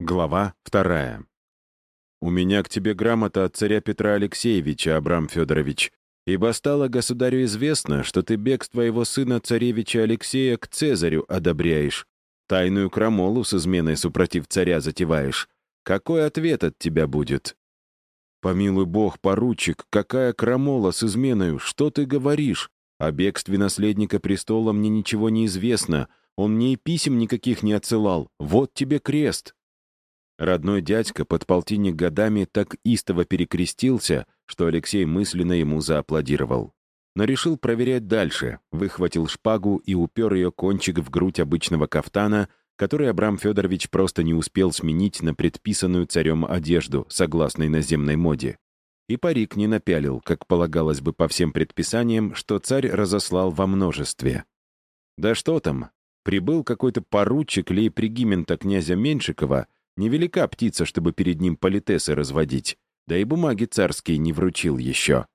Глава вторая. «У меня к тебе грамота от царя Петра Алексеевича, Абрам Федорович, ибо стало государю известно, что ты бегство его сына царевича Алексея к Цезарю одобряешь, тайную крамолу с изменой супротив царя затеваешь. Какой ответ от тебя будет?» «Помилуй бог, поручик, какая крамола с изменою, что ты говоришь? О бегстве наследника престола мне ничего не известно, он мне и писем никаких не отсылал, вот тебе крест». Родной дядька, подполтинник годами, так истово перекрестился, что Алексей мысленно ему зааплодировал. Но решил проверять дальше, выхватил шпагу и упер ее кончик в грудь обычного кафтана, который Абрам Федорович просто не успел сменить на предписанную царем одежду, согласно иноземной моде. И парик не напялил, как полагалось бы по всем предписаниям, что царь разослал во множестве. Да что там, прибыл какой-то поручик лейпригимента князя Меньшикова — Невелика птица, чтобы перед ним политесы разводить, да и бумаги царские не вручил еще.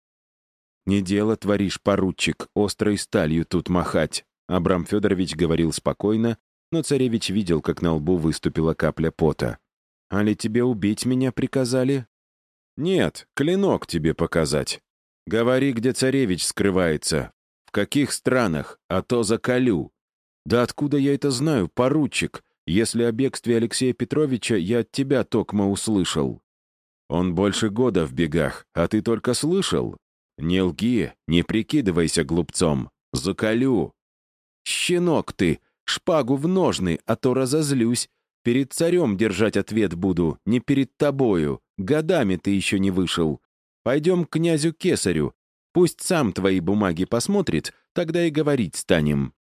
«Не дело творишь, поручик, острой сталью тут махать», Абрам Федорович говорил спокойно, но царевич видел, как на лбу выступила капля пота. «Али тебе убить меня приказали?» «Нет, клинок тебе показать. Говори, где царевич скрывается. В каких странах, а то заколю». «Да откуда я это знаю, поручик? Если о бегстве Алексея Петровича я от тебя, Токма, услышал. Он больше года в бегах, а ты только слышал? Не лги, не прикидывайся глупцом. Заколю. Щенок ты, шпагу в ножны, а то разозлюсь. Перед царем держать ответ буду, не перед тобою. Годами ты еще не вышел. Пойдем к князю Кесарю. Пусть сам твои бумаги посмотрит, тогда и говорить станем.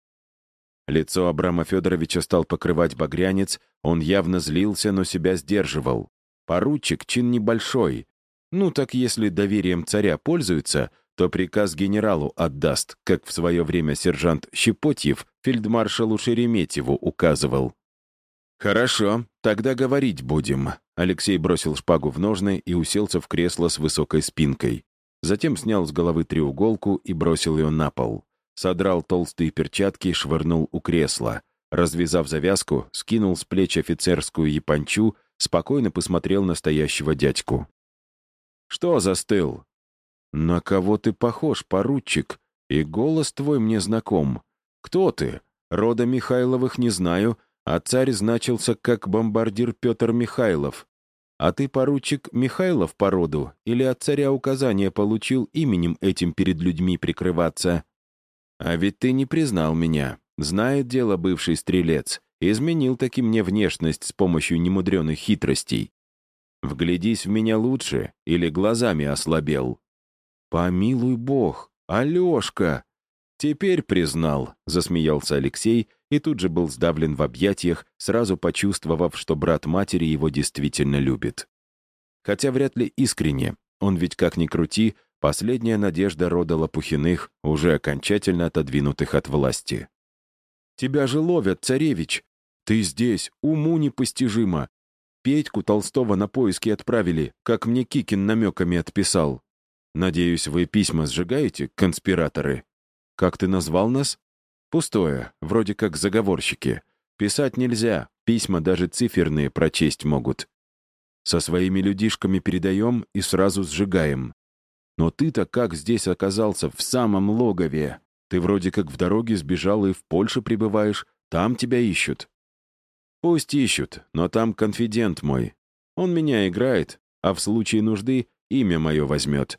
Лицо Абрама Федоровича стал покрывать багрянец, он явно злился, но себя сдерживал. Поручик — чин небольшой. Ну так если доверием царя пользуется, то приказ генералу отдаст, как в свое время сержант Щепотьев фельдмаршалу Шереметьеву указывал. «Хорошо, тогда говорить будем». Алексей бросил шпагу в ножны и уселся в кресло с высокой спинкой. Затем снял с головы треуголку и бросил ее на пол. Содрал толстые перчатки и швырнул у кресла. Развязав завязку, скинул с плеч офицерскую япончу, спокойно посмотрел на стоящего дядьку. «Что застыл?» «На кого ты похож, поручик? И голос твой мне знаком. Кто ты? Рода Михайловых не знаю, а царь значился как бомбардир Петр Михайлов. А ты, поручик, Михайлов по роду, или от царя указание получил именем этим перед людьми прикрываться?» А ведь ты не признал меня. Знает дело бывший стрелец. Изменил таки мне внешность с помощью немудреных хитростей. Вглядись в меня лучше или глазами ослабел. Помилуй бог, Алешка! Теперь признал, засмеялся Алексей и тут же был сдавлен в объятиях, сразу почувствовав, что брат матери его действительно любит. Хотя вряд ли искренне, он ведь как ни крути, Последняя надежда рода Лопухиных, уже окончательно отодвинутых от власти. «Тебя же ловят, царевич! Ты здесь, уму непостижимо! Петьку Толстого на поиски отправили, как мне Кикин намеками отписал. Надеюсь, вы письма сжигаете, конспираторы? Как ты назвал нас? Пустое, вроде как заговорщики. Писать нельзя, письма даже циферные прочесть могут. Со своими людишками передаем и сразу сжигаем. Но ты-то как здесь оказался, в самом логове? Ты вроде как в дороге сбежал и в Польше пребываешь, там тебя ищут». «Пусть ищут, но там конфидент мой. Он меня играет, а в случае нужды имя мое возьмет.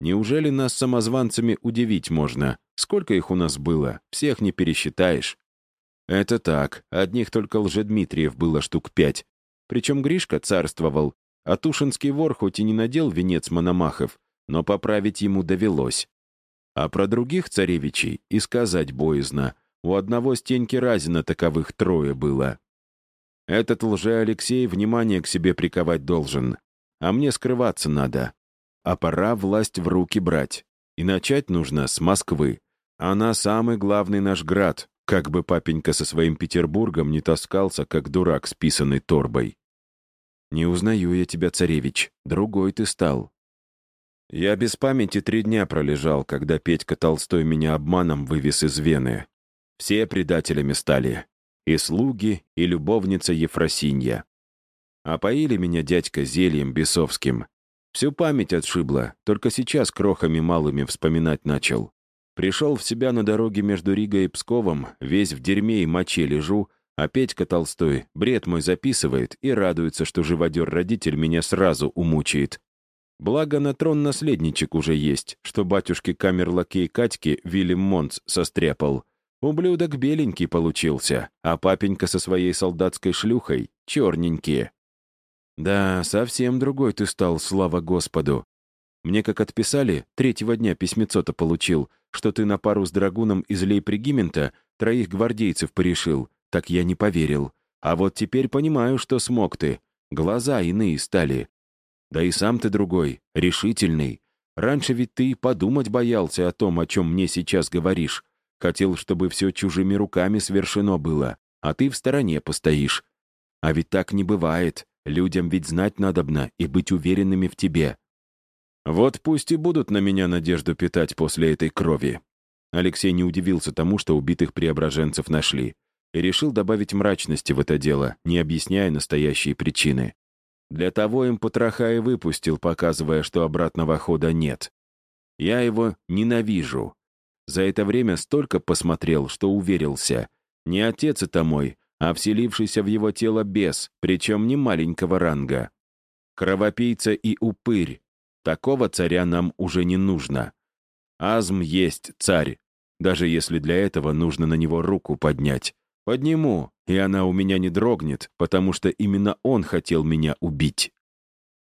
Неужели нас самозванцами удивить можно? Сколько их у нас было? Всех не пересчитаешь». «Это так. Одних только Лжедмитриев было штук пять. Причем Гришка царствовал, а Тушинский вор хоть и не надел венец Мономахов, но поправить ему довелось. А про других царевичей и сказать боязно. У одного Стеньки Разина таковых трое было. Этот лже-Алексей внимание к себе приковать должен. А мне скрываться надо. А пора власть в руки брать. И начать нужно с Москвы. Она самый главный наш град, как бы папенька со своим Петербургом не таскался, как дурак с писаной торбой. «Не узнаю я тебя, царевич. Другой ты стал. Я без памяти три дня пролежал, когда Петька Толстой меня обманом вывез из Вены. Все предателями стали. И слуги, и любовница Ефросинья. Опоили меня дядька зельем бесовским. Всю память отшибла, только сейчас крохами малыми вспоминать начал. Пришел в себя на дороге между Ригой и Псковом, весь в дерьме и моче лежу, а Петька Толстой бред мой записывает и радуется, что живодер-родитель меня сразу умучает. Благо на трон наследничек уже есть, что батюшке камерлакей Катьки Вильям Монц состряпал. Ублюдок беленький получился, а папенька со своей солдатской шлюхой — черненькие. Да, совсем другой ты стал, слава Господу. Мне как отписали, третьего дня письмецо-то получил, что ты на пару с драгуном из лейпрегимента троих гвардейцев порешил, так я не поверил. А вот теперь понимаю, что смог ты. Глаза иные стали. Да и сам ты другой, решительный. Раньше ведь ты подумать боялся о том, о чем мне сейчас говоришь. Хотел, чтобы все чужими руками свершено было, а ты в стороне постоишь. А ведь так не бывает. Людям ведь знать надобно и быть уверенными в тебе. Вот пусть и будут на меня надежду питать после этой крови. Алексей не удивился тому, что убитых преображенцев нашли, и решил добавить мрачности в это дело, не объясняя настоящие причины. Для того им потроха и выпустил, показывая, что обратного хода нет. Я его ненавижу. За это время столько посмотрел, что уверился. Не отец это мой, а вселившийся в его тело бес, причем не маленького ранга. Кровопийца и упырь. Такого царя нам уже не нужно. Азм есть царь, даже если для этого нужно на него руку поднять. Подниму, и она у меня не дрогнет, потому что именно он хотел меня убить.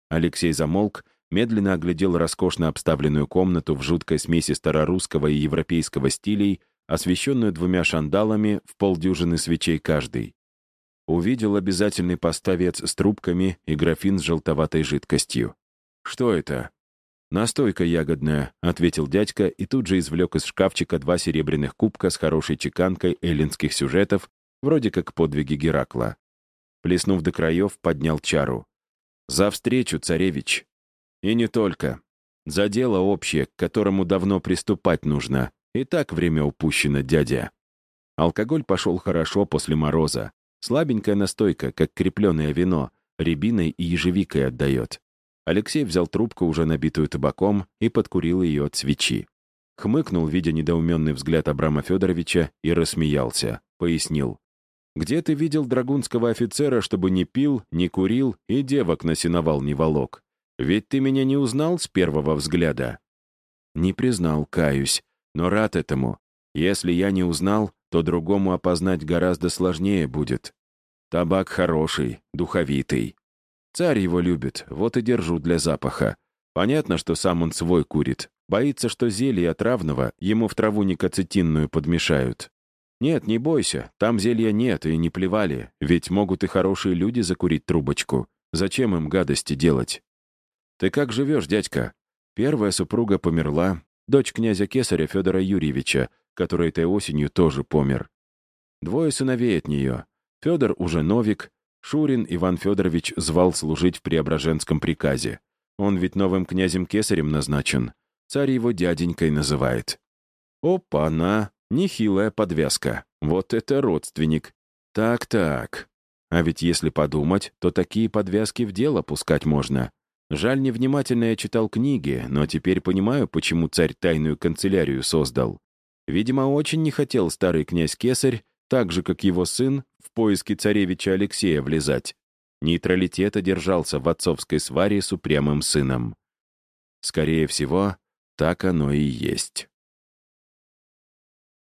Алексей замолк, медленно оглядел роскошно обставленную комнату в жуткой смеси старорусского и европейского стилей, освещенную двумя шандалами в полдюжины свечей каждый. Увидел обязательный поставец с трубками и графин с желтоватой жидкостью. «Что это?» «Настойка ягодная», — ответил дядька и тут же извлек из шкафчика два серебряных кубка с хорошей чеканкой эллинских сюжетов, вроде как подвиги Геракла. Плеснув до краев, поднял чару. «За встречу, царевич!» «И не только. За дело общее, к которому давно приступать нужно, и так время упущено, дядя. Алкоголь пошел хорошо после мороза. Слабенькая настойка, как крепленное вино, рябиной и ежевикой отдает. Алексей взял трубку, уже набитую табаком, и подкурил ее от свечи. Хмыкнул, видя недоуменный взгляд Абрама Федоровича, и рассмеялся. Пояснил. «Где ты видел драгунского офицера, чтобы не пил, не курил и девок на сеновал не волок? Ведь ты меня не узнал с первого взгляда?» «Не признал, каюсь но рад этому. Если я не узнал, то другому опознать гораздо сложнее будет. Табак хороший, духовитый. Царь его любит, вот и держу для запаха. Понятно, что сам он свой курит. Боится, что зелье отравного ему в траву никоцетинную подмешают. Нет, не бойся, там зелья нет и не плевали, ведь могут и хорошие люди закурить трубочку. Зачем им гадости делать? Ты как живешь, дядька? Первая супруга померла, дочь князя Кесаря Федора Юрьевича, который этой осенью тоже помер. Двое сыновей от нее. Федор уже новик, Шурин Иван Федорович звал служить в Преображенском приказе. Он ведь новым князем Кесарем назначен. Царь его дяденькой называет. Опа-на, нехилая подвязка. Вот это родственник. Так-так. А ведь если подумать, то такие подвязки в дело пускать можно. Жаль, невнимательно я читал книги, но теперь понимаю, почему царь тайную канцелярию создал. Видимо, очень не хотел старый князь Кесарь, так же, как его сын, в поиски царевича Алексея влезать. Нейтралитета держался в отцовской сваре с упрямым сыном. Скорее всего, так оно и есть.